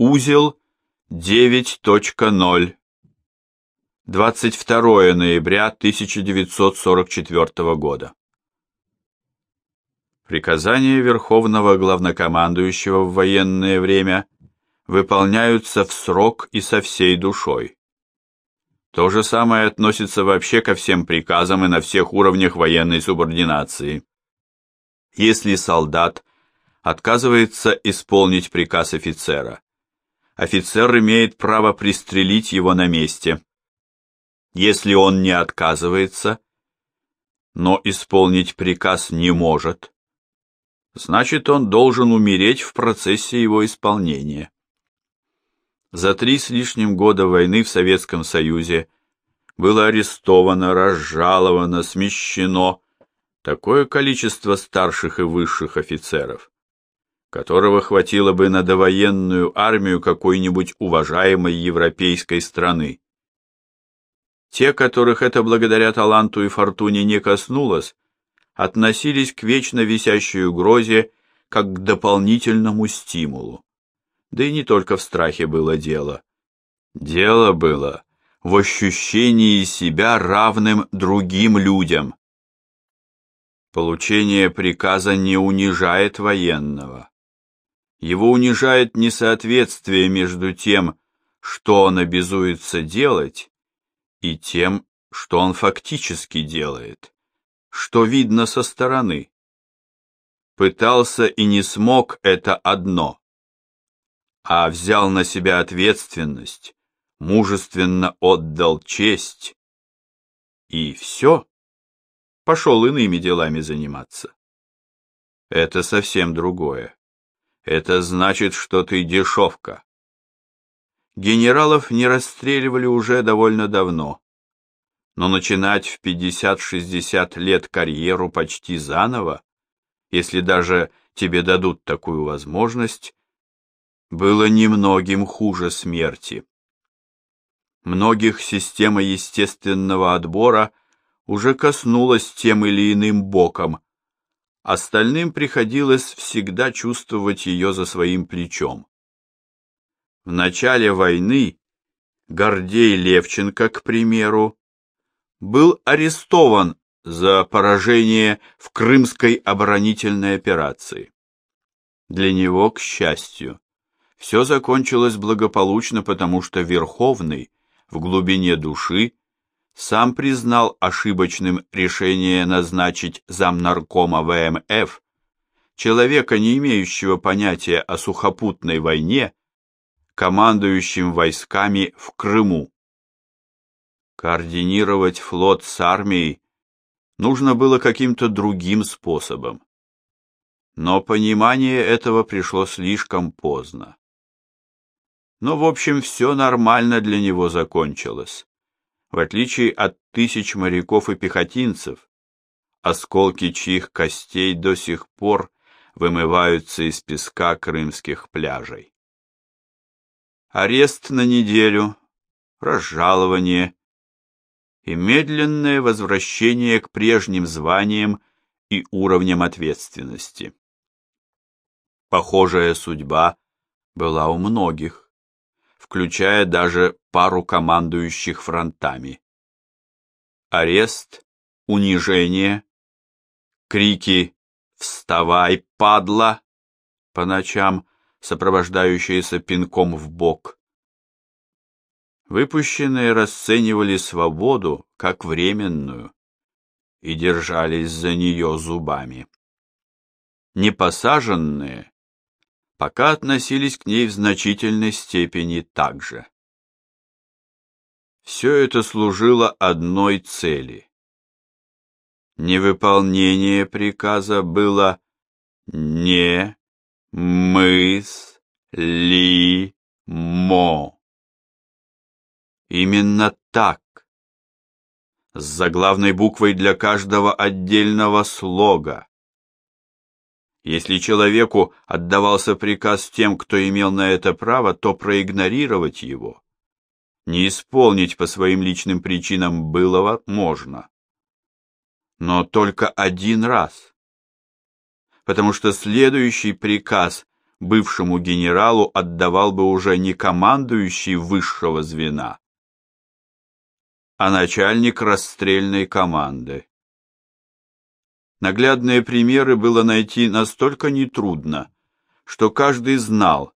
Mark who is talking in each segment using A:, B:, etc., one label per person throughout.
A: Узел 9.0. 22 ноября 1944 года. Приказания Верховного Главнокомандующего в военное время выполняются в срок и со всей душой. То же самое относится вообще ко всем приказам и на всех уровнях военной субординации. Если солдат отказывается исполнить приказ офицера, офицер имеет право пристрелить его на месте. Если он не отказывается, но исполнить приказ не может, значит он должен умереть в процессе его исполнения. За три с лишним года войны в Советском Союзе было арестовано, разжаловано, смещено такое количество старших и высших офицеров, которого хватило бы на довоенную армию какой-нибудь уважаемой европейской страны. Те, которых это благодаря таланту и фортуне не коснулось, относились к вечно висящей угрозе как к дополнительному стимулу. Да и не только в страхе было дело. Дело было в ощущении себя равным другим людям. Получение приказа не унижает военного. Его унижает несоответствие между тем, что он обязуется делать, и тем, что он фактически делает, что видно со стороны. Пытался и не смог это одно а взял на себя ответственность, мужественно отдал честь. И все, пошел иными делами заниматься. Это совсем другое. Это значит, что ты дешевка. Генералов не расстреливали уже довольно давно. Но начинать в 50-60 лет карьеру почти заново, если даже тебе дадут такую возможность, было немногим хуже смерти. Многих система естественного отбора уже коснулась тем или иным боком, остальным приходилось всегда чувствовать ее за своим плечом. В начале войны Гордей Левченко, к примеру, был арестован за поражение в Крымской оборонительной операции. Для него, к счастью, все закончилось благополучно, потому что Верховный в глубине души сам признал ошибочным решение назначить замнаркома ВМФ, человека, не имеющего понятия о сухопутной войне, командующим войсками в Крыму. Координировать флот с армией нужно было каким-то другим способом. Но понимание этого пришло слишком поздно. Но, в общем, все нормально для него закончилось. В отличие от тысяч моряков и пехотинцев, осколки чьих костей до сих пор вымываются из песка крымских пляжей. Арест на неделю, разжалование и медленное возвращение к прежним званиям и уровням ответственности. Похожая судьба была у многих включая даже пару командующих фронтами. Арест, унижение, крики «Вставай, падла!» по ночам, сопровождающиеся пинком в бок. Выпущенные расценивали свободу как временную и держались за нее зубами. Непосаженные пока относились к ней в значительной степени так же. Все это служило одной цели. Невыполнение приказа было не мыс ли мо. Именно так. С заглавной буквой для каждого отдельного слога. Если человеку отдавался приказ тем, кто имел на это право, то проигнорировать его, не исполнить по своим личным причинам было можно. Но только один раз. Потому что следующий приказ бывшему генералу отдавал бы уже не командующий высшего звена, а начальник расстрельной команды. Наглядные примеры было найти настолько нетрудно, что каждый знал,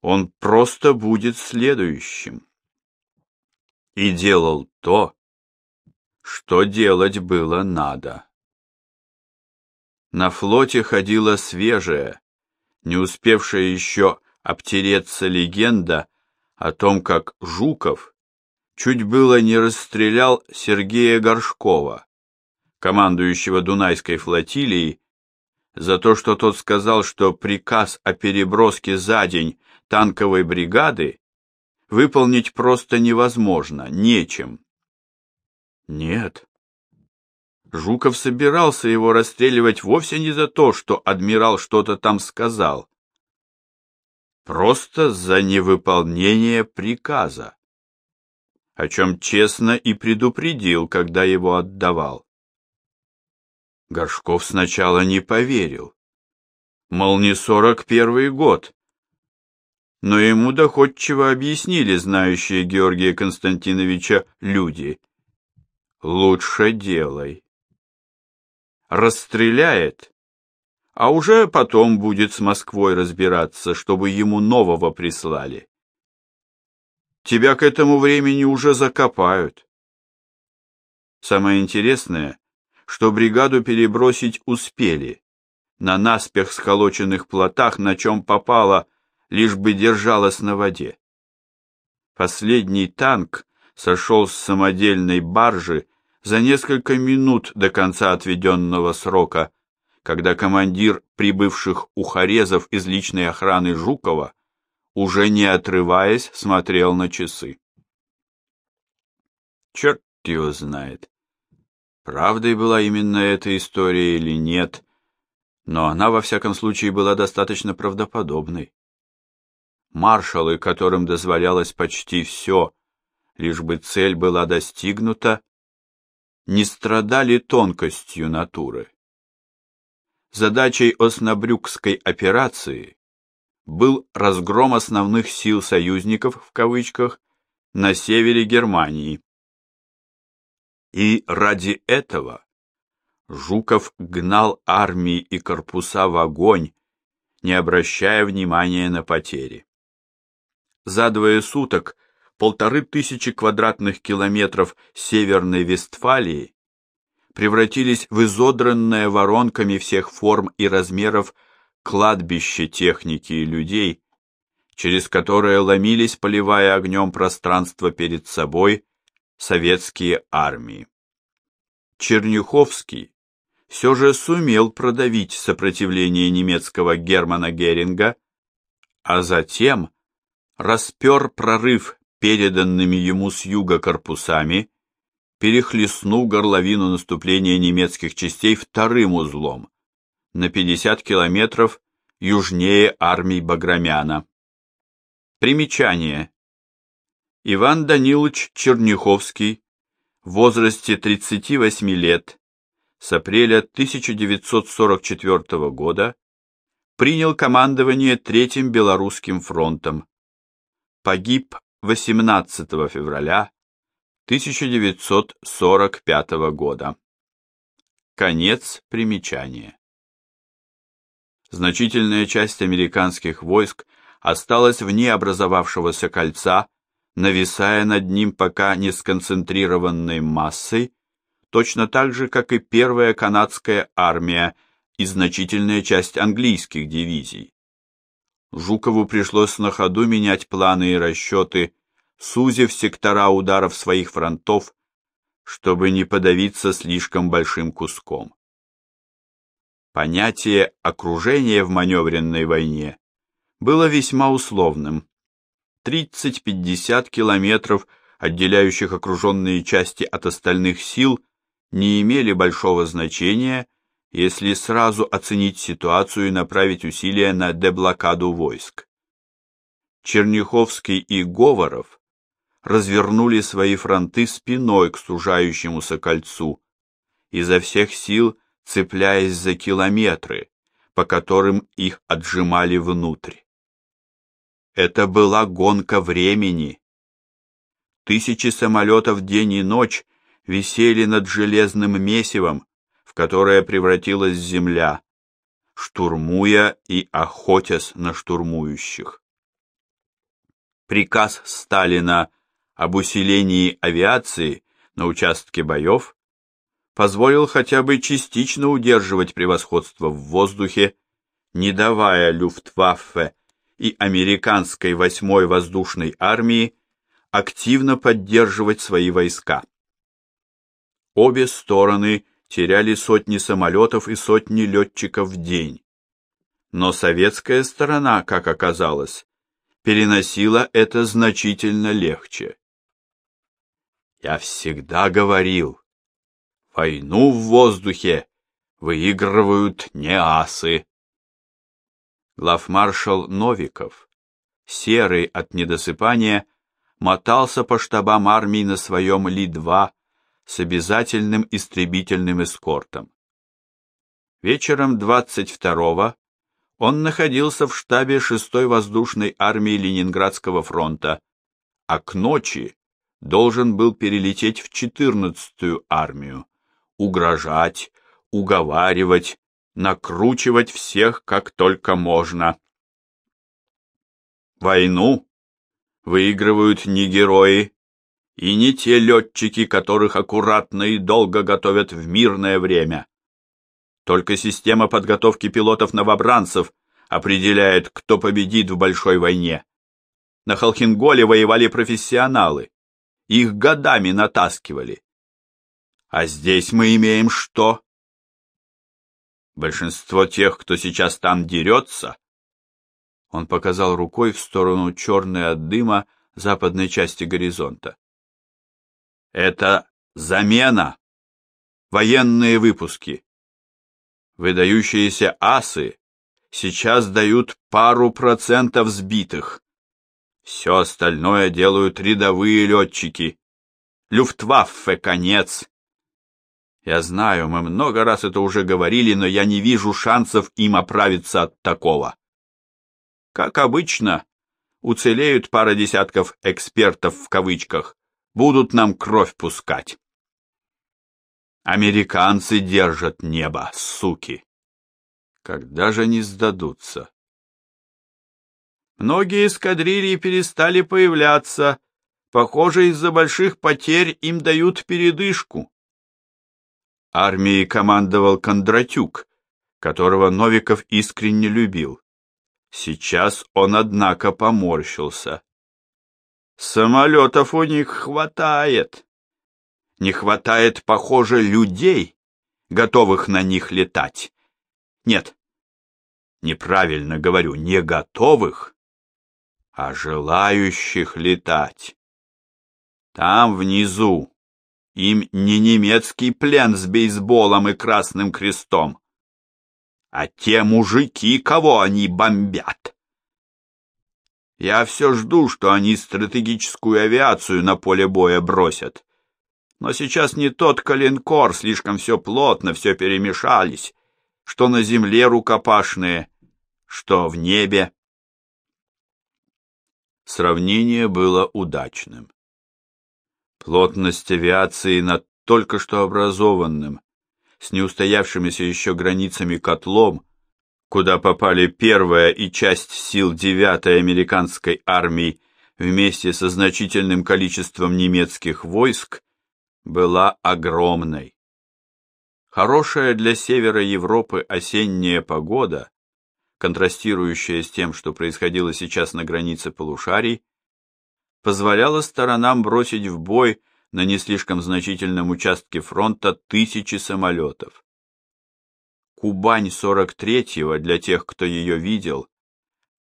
A: он просто будет следующим. И делал то, что делать было надо. На флоте ходила свежая, не успевшая еще обтереться легенда о том, как Жуков чуть было не расстрелял Сергея Горшкова, командующего Дунайской флотилией, за то, что тот сказал, что приказ о переброске за день танковой бригады выполнить просто невозможно, нечем. Нет. Жуков собирался его расстреливать вовсе не за то, что адмирал что-то там сказал. Просто за невыполнение приказа, о чем честно и предупредил, когда его отдавал. Горшков сначала не поверил. Мол, не сорок первый год. Но ему доходчиво объяснили знающие Георгия Константиновича люди. Лучше делай. Расстреляет, а уже потом будет с Москвой разбираться, чтобы ему нового прислали. Тебя к этому времени уже закопают. Самое интересное, что бригаду перебросить успели. На наспех сколоченных плотах, на чем попало, лишь бы держалась на воде. Последний танк сошел с самодельной баржи за несколько минут до конца отведенного срока, когда командир прибывших ухарезов из личной охраны Жукова, уже не отрываясь, смотрел на часы. Черт его знает, Правдой была именно эта история или нет, но она во всяком случае была достаточно правдоподобной. Маршалы, которым дозволялось почти все, лишь бы цель была достигнута, не страдали тонкостью натуры. Задачей Оснабрюкской операции был разгром основных сил союзников в кавычках на севере Германии. И ради этого Жуков гнал армии и корпуса в огонь, не обращая внимания на потери. За двое суток полторы тысячи квадратных километров Северной Вестфалии превратились в изодранное воронками всех форм и размеров кладбище техники и людей, через которое ломились, поливая огнем пространство перед собой, советские армии. Черняховский все же сумел продавить сопротивление немецкого Германа Геринга, а затем распер прорыв переданными ему с юга корпусами, перехлестнул горловину наступления немецких частей вторым узлом на 50 километров южнее армии Баграмяна. Примечание. Иван Данилович Черняховский в возрасте 38 лет с апреля 1944 года принял командование Третьим Белорусским фронтом. Погиб 18 февраля 1945 года. Конец примечания. Значительная часть американских войск осталась вне образовавшегося кольца нависая над ним пока не сконцентрированной массой, точно так же, как и первая канадская армия и значительная часть английских дивизий. Жукову пришлось на ходу менять планы и расчеты, сузив сектора ударов своих фронтов, чтобы не подавиться слишком большим куском. Понятие окружения в маневренной войне было весьма условным, 30-50 километров, отделяющих окруженные части от остальных сил, не имели большого значения, если сразу оценить ситуацию и направить усилия на деблокаду войск. Черняховский и Говоров развернули свои фронты спиной к сужающемуся кольцу, изо всех сил цепляясь за километры, по которым их отжимали внутрь. Это была гонка времени. Тысячи самолетов день и ночь висели над железным месивом, в которое превратилась земля, штурмуя и охотясь на штурмующих. Приказ Сталина об усилении авиации на участке боев позволил хотя бы частично удерживать превосходство в воздухе, не давая Люфтваффе и американской 8-й воздушной армии активно поддерживать свои войска. Обе стороны теряли сотни самолетов и сотни летчиков в день. Но советская сторона, как оказалось, переносила это значительно легче. Я всегда говорил, войну в воздухе выигрывают не асы. Главмаршал Новиков, серый от недосыпания, мотался по штабам армии на своем Ли-2 с обязательным истребительным эскортом. Вечером 22-го он находился в штабе 6-й воздушной армии Ленинградского фронта, а к ночи должен был перелететь в 14-ю армию, угрожать, уговаривать, накручивать всех как только можно. Войну выигрывают не герои, и не те летчики, которых аккуратно и долго готовят в мирное время. Только система подготовки пилотов-новобранцев определяет, кто победит в большой войне. На Халхинголе воевали профессионалы. Их годами натаскивали. А здесь мы имеем что? Большинство тех, кто сейчас там дерется, он показал рукой в сторону черной от дыма западной части горизонта. Это замена. Военные выпуски. Выдающиеся асы сейчас дают пару процентов сбитых. Все остальное делают рядовые летчики. Люфтваффе конец. Я знаю, мы много раз это уже говорили, но я не вижу шансов им оправиться от такого. Как обычно, уцелеют пара десятков «экспертов» в кавычках, будут нам кровь пускать. Американцы держат небо, суки. Когда же они сдадутся? Многие эскадрильи перестали появляться. Похоже, из-за больших потерь им дают передышку. Армией командовал Кондратюк, которого Новиков искренне любил. Сейчас он, однако, поморщился. Самолетов у них хватает. Не хватает, похоже, людей, готовых на них летать. Нет, неправильно говорю, не готовых, а желающих летать. Там внизу им не немецкий плен с бейсболом и красным крестом, а те мужики, кого они бомбят. Я все жду, что они стратегическую авиацию на поле боя бросят. Но сейчас не тот калинкор, слишком все плотно, все перемешались, что на земле рукопашные, что в небе. Сравнение было удачным. Плотность авиации над только что образованным, с неустоявшимися еще границами котлом, куда попали первая и часть сил девятой американской армии вместе со значительным количеством немецких войск, была огромной. Хорошая для севера Европы осенняя погода, контрастирующая с тем, что происходило сейчас на границе полушарий, позволяла сторонам бросить в бой на не слишком значительном участке фронта тысячи самолетов. Кубань 43-го, для тех, кто ее видел,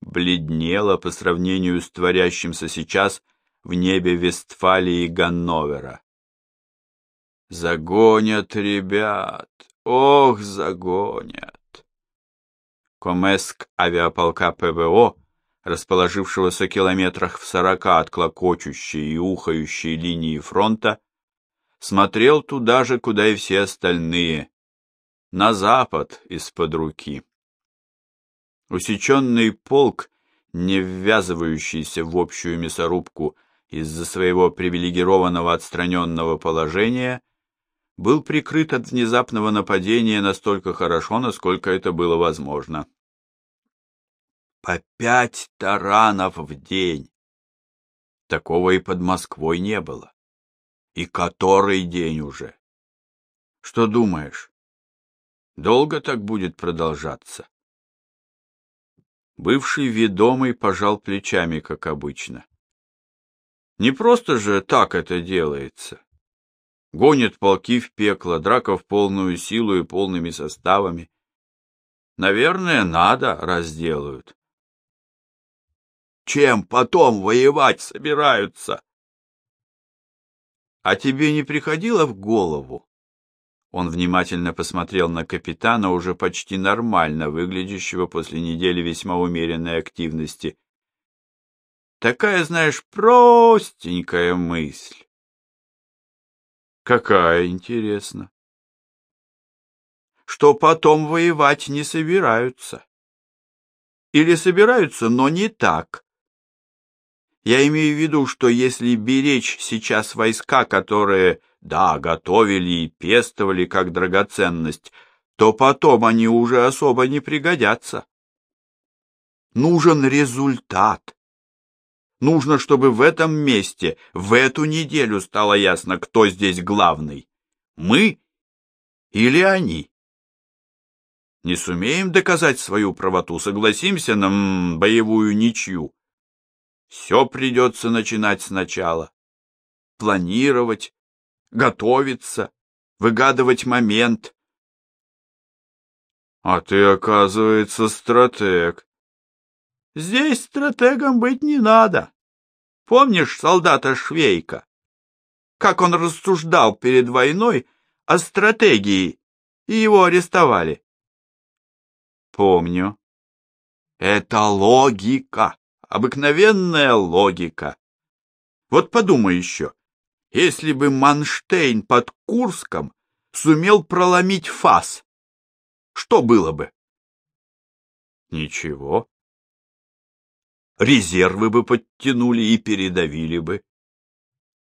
A: бледнела по сравнению с творящимся сейчас в небе Вестфалии и Ганновера. Загонят ребят, ох, загонят. Комеск авиаполка ПВО, расположившегося километрах в сорока от клокочущей и ухающей линии фронта, смотрел туда же, куда и все остальные, на запад из-под руки. Усеченный полк, не ввязывающийся в общую мясорубку из-за своего привилегированного отстраненного положения, был прикрыт от внезапного нападения настолько хорошо, насколько это было возможно. По пять таранов в день. Такого и под Москвой не было. И который день уже. Что думаешь? Долго так будет продолжаться? Бывший ведомый пожал плечами, как обычно. Не просто же так это делается. Гонят полки в пекло, драка в полную силу и полными составами. Наверное, надо, раз делают. Чем потом воевать собираются? А тебе не приходило в голову, он внимательно посмотрел на капитана, уже почти нормально выглядящего после недели весьма умеренной активности. Такая, знаешь, простенькая мысль. Какая, интересно. Что потом воевать не собираются. Или собираются, но не так. Я имею в виду, что если беречь сейчас войска, которые да, готовили и пестовали как драгоценность, то потом они уже особо не пригодятся. Нужен результат. Нужно, чтобы в этом месте, в эту неделю стало ясно, кто здесь главный. Мы или они? Не сумеем доказать свою правоту, согласимся на боевую ничью. Все придется начинать сначала. Планировать, готовиться, выгадывать момент. А ты, оказывается, стратег. Здесь стратегом быть не надо. Помнишь солдата Швейка? Как он рассуждал перед войной о стратегии, и его арестовали? Помню. Это логика, обыкновенная логика. Вот подумай еще, если бы Манштейн под Курском сумел проломить фас, что было бы? Ничего. Резервы бы подтянули и передавили бы.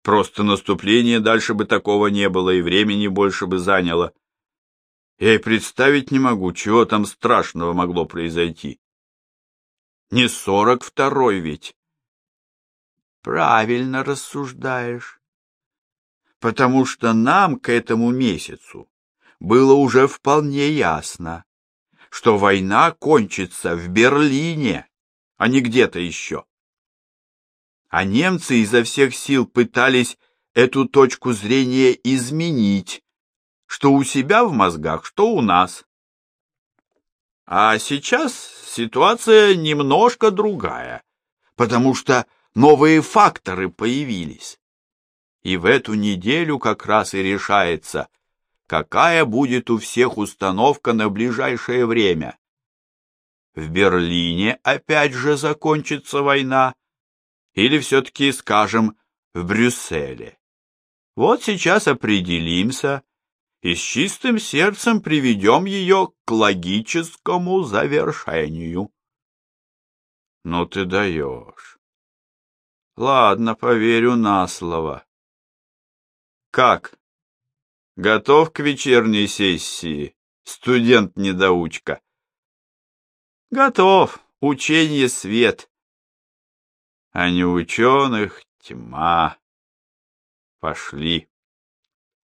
A: Просто наступление дальше бы такого не было, и времени больше бы заняло. Я и представить не могу, чего там страшного могло произойти. Не сорок второй ведь. Правильно рассуждаешь потому что нам к этому месяцу было уже вполне ясно, что война кончится в Берлине, а не где-то еще. А немцы изо всех сил пытались эту точку зрения изменить, что у себя в мозгах, что у нас. А сейчас ситуация немножко другая, потому что новые факторы появились. И в эту неделю как раз и решается, какая будет у всех установка на ближайшее время. В Берлине опять же закончится война, или все-таки, скажем, в Брюсселе. Вот сейчас определимся и с чистым сердцем приведем ее к логическому завершению. Ну ты даешь. Ладно, поверю на слово. Как? Готов к вечерней сессии, студент-недоучка? Готов. Учение свет. А не ученых тьма. Пошли.